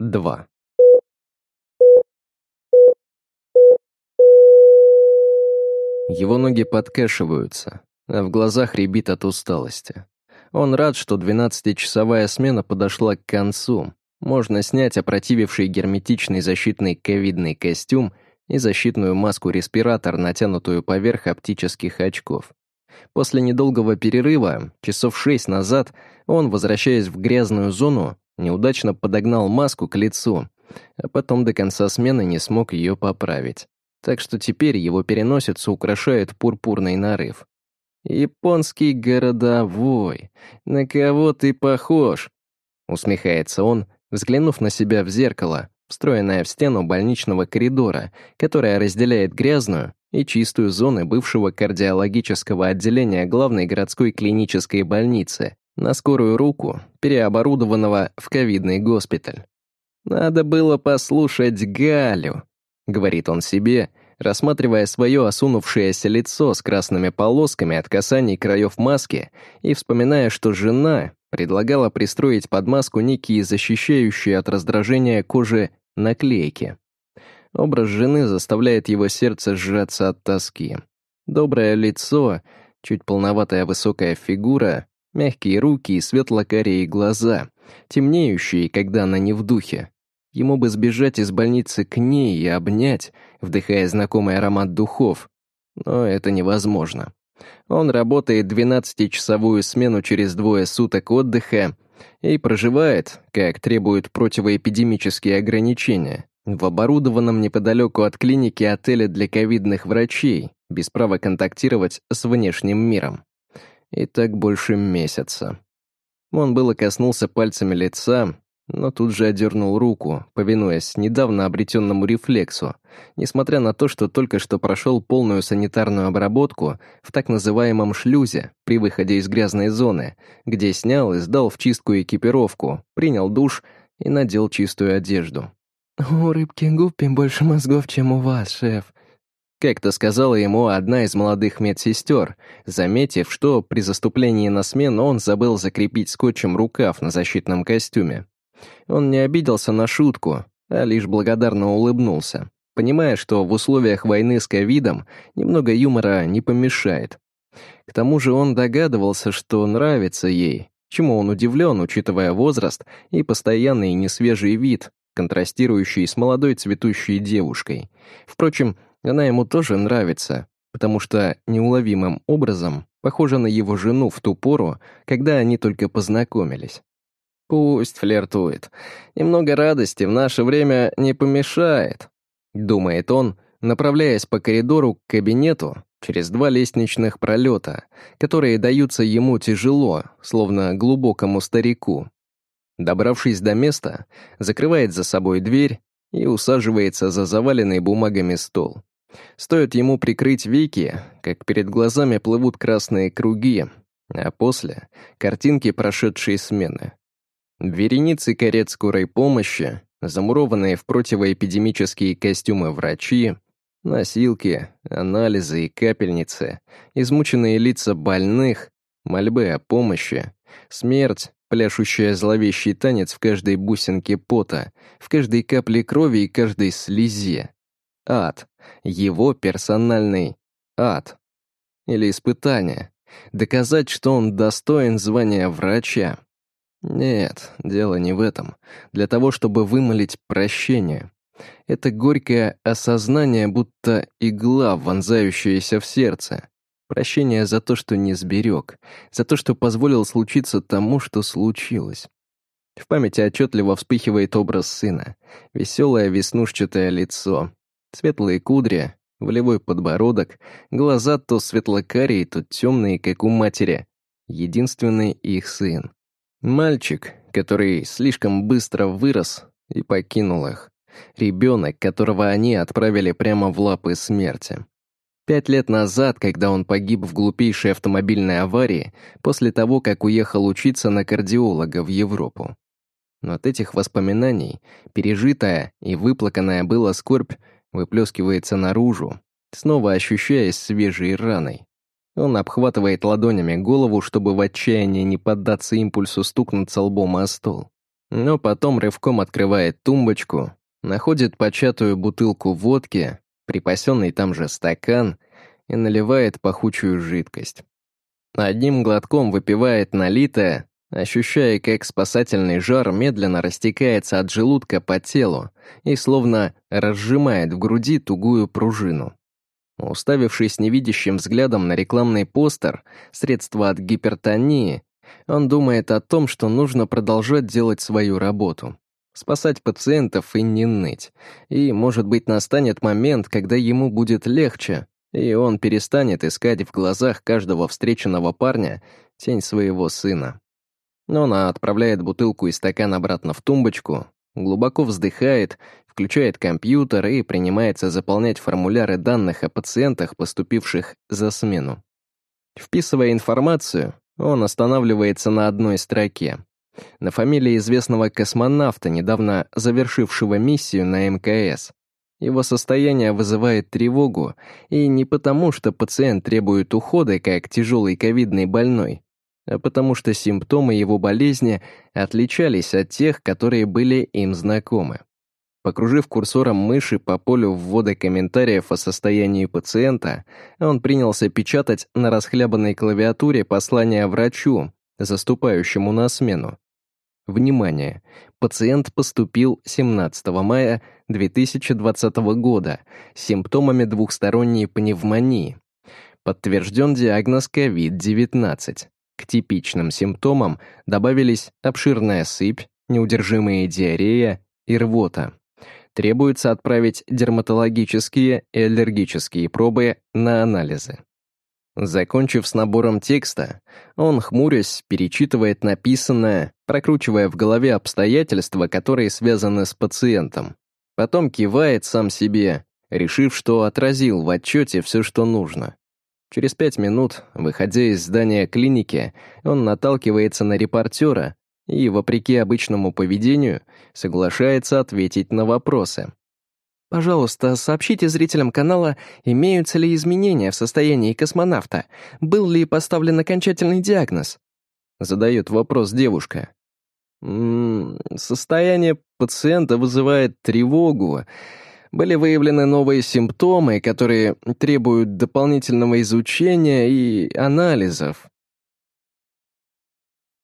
2. Его ноги подкашиваются, а в глазах рябит от усталости. Он рад, что 12-часовая смена подошла к концу. Можно снять опротививший герметичный защитный ковидный костюм и защитную маску-респиратор, натянутую поверх оптических очков. После недолгого перерыва, часов шесть назад, он, возвращаясь в грязную зону, неудачно подогнал маску к лицу, а потом до конца смены не смог ее поправить. Так что теперь его переносицу украшает пурпурный нарыв. «Японский городовой, на кого ты похож?» Усмехается он, взглянув на себя в зеркало, встроенное в стену больничного коридора, которое разделяет грязную и чистую зоны бывшего кардиологического отделения главной городской клинической больницы, на скорую руку, переоборудованного в ковидный госпиталь. «Надо было послушать Галю», — говорит он себе, рассматривая свое осунувшееся лицо с красными полосками от касаний краев маски и вспоминая, что жена предлагала пристроить под маску некие защищающие от раздражения кожи наклейки. Образ жены заставляет его сердце сжаться от тоски. Доброе лицо, чуть полноватая высокая фигура, мягкие руки и светло-карие глаза, темнеющие, когда она не в духе. Ему бы сбежать из больницы к ней и обнять, вдыхая знакомый аромат духов. Но это невозможно. Он работает 12-часовую смену через двое суток отдыха и проживает, как требуют противоэпидемические ограничения, в оборудованном неподалеку от клиники отеле для ковидных врачей, без права контактировать с внешним миром. И так больше месяца. Он было коснулся пальцами лица, но тут же одернул руку, повинуясь недавно обретенному рефлексу, несмотря на то, что только что прошел полную санитарную обработку в так называемом шлюзе при выходе из грязной зоны, где снял и сдал в чистку экипировку, принял душ и надел чистую одежду. «У рыбки Гуппи больше мозгов, чем у вас, шеф», как-то сказала ему одна из молодых медсестер, заметив, что при заступлении на смену он забыл закрепить скотчем рукав на защитном костюме. Он не обиделся на шутку, а лишь благодарно улыбнулся, понимая, что в условиях войны с ковидом немного юмора не помешает. К тому же он догадывался, что нравится ей, чему он удивлен, учитывая возраст и постоянный несвежий вид, контрастирующий с молодой цветущей девушкой. Впрочем, она ему тоже нравится, потому что неуловимым образом похожа на его жену в ту пору, когда они только познакомились. Пусть флиртует. Немного радости в наше время не помешает, думает он, направляясь по коридору к кабинету через два лестничных пролета, которые даются ему тяжело, словно глубокому старику. Добравшись до места, закрывает за собой дверь и усаживается за заваленный бумагами стол. Стоит ему прикрыть веки, как перед глазами плывут красные круги, а после — картинки прошедшей смены. Вереницы карет скорой помощи, замурованные в противоэпидемические костюмы врачи, носилки, анализы и капельницы, измученные лица больных, мольбы о помощи, смерть, пляшущая зловещий танец в каждой бусинке пота, в каждой капле крови и каждой слезе. Ад. Его персональный ад. Или испытание. Доказать, что он достоин звания врача. Нет, дело не в этом. Для того, чтобы вымолить прощение. Это горькое осознание, будто игла, вонзающаяся в сердце. Прощение за то, что не сберег, за то, что позволил случиться тому, что случилось. В памяти отчетливо вспыхивает образ сына. Веселое веснушчатое лицо, светлые кудри, волевой подбородок, глаза то светлокарие, то темные, как у матери. Единственный их сын. Мальчик, который слишком быстро вырос и покинул их. Ребенок, которого они отправили прямо в лапы смерти. Пять лет назад, когда он погиб в глупейшей автомобильной аварии, после того, как уехал учиться на кардиолога в Европу. Но от этих воспоминаний пережитая и выплаканная была скорбь выплескивается наружу, снова ощущаясь свежей раной. Он обхватывает ладонями голову, чтобы в отчаянии не поддаться импульсу стукнуться лбом о стол. Но потом рывком открывает тумбочку, находит початую бутылку водки, припасенный там же стакан и наливает пахучую жидкость. Одним глотком выпивает налитое, ощущая, как спасательный жар медленно растекается от желудка по телу и словно разжимает в груди тугую пружину. Уставившись невидящим взглядом на рекламный постер «Средства от гипертонии», он думает о том, что нужно продолжать делать свою работу. Спасать пациентов и не ныть. И, может быть, настанет момент, когда ему будет легче, и он перестанет искать в глазах каждого встреченного парня тень своего сына. Она отправляет бутылку и стакан обратно в тумбочку, глубоко вздыхает, включает компьютер и принимается заполнять формуляры данных о пациентах, поступивших за смену. Вписывая информацию, он останавливается на одной строке. На фамилии известного космонавта, недавно завершившего миссию на МКС. Его состояние вызывает тревогу, и не потому, что пациент требует ухода, как тяжелый ковидный больной, а потому что симптомы его болезни отличались от тех, которые были им знакомы. Покружив курсором мыши по полю ввода комментариев о состоянии пациента, он принялся печатать на расхлябанной клавиатуре послание врачу, заступающему на смену. Внимание! Пациент поступил 17 мая 2020 года с симптомами двухсторонней пневмонии. Подтвержден диагноз COVID-19. К типичным симптомам добавились обширная сыпь, неудержимая диарея и рвота. Требуется отправить дерматологические и аллергические пробы на анализы. Закончив с набором текста, он, хмурясь, перечитывает написанное, прокручивая в голове обстоятельства, которые связаны с пациентом. Потом кивает сам себе, решив, что отразил в отчете все, что нужно. Через пять минут, выходя из здания клиники, он наталкивается на репортера и, вопреки обычному поведению, соглашается ответить на вопросы. Пожалуйста, сообщите зрителям канала, имеются ли изменения в состоянии космонавта, был ли поставлен окончательный диагноз? Задает вопрос девушка. «М -м, состояние пациента вызывает тревогу. Были выявлены новые симптомы, которые требуют дополнительного изучения и анализов.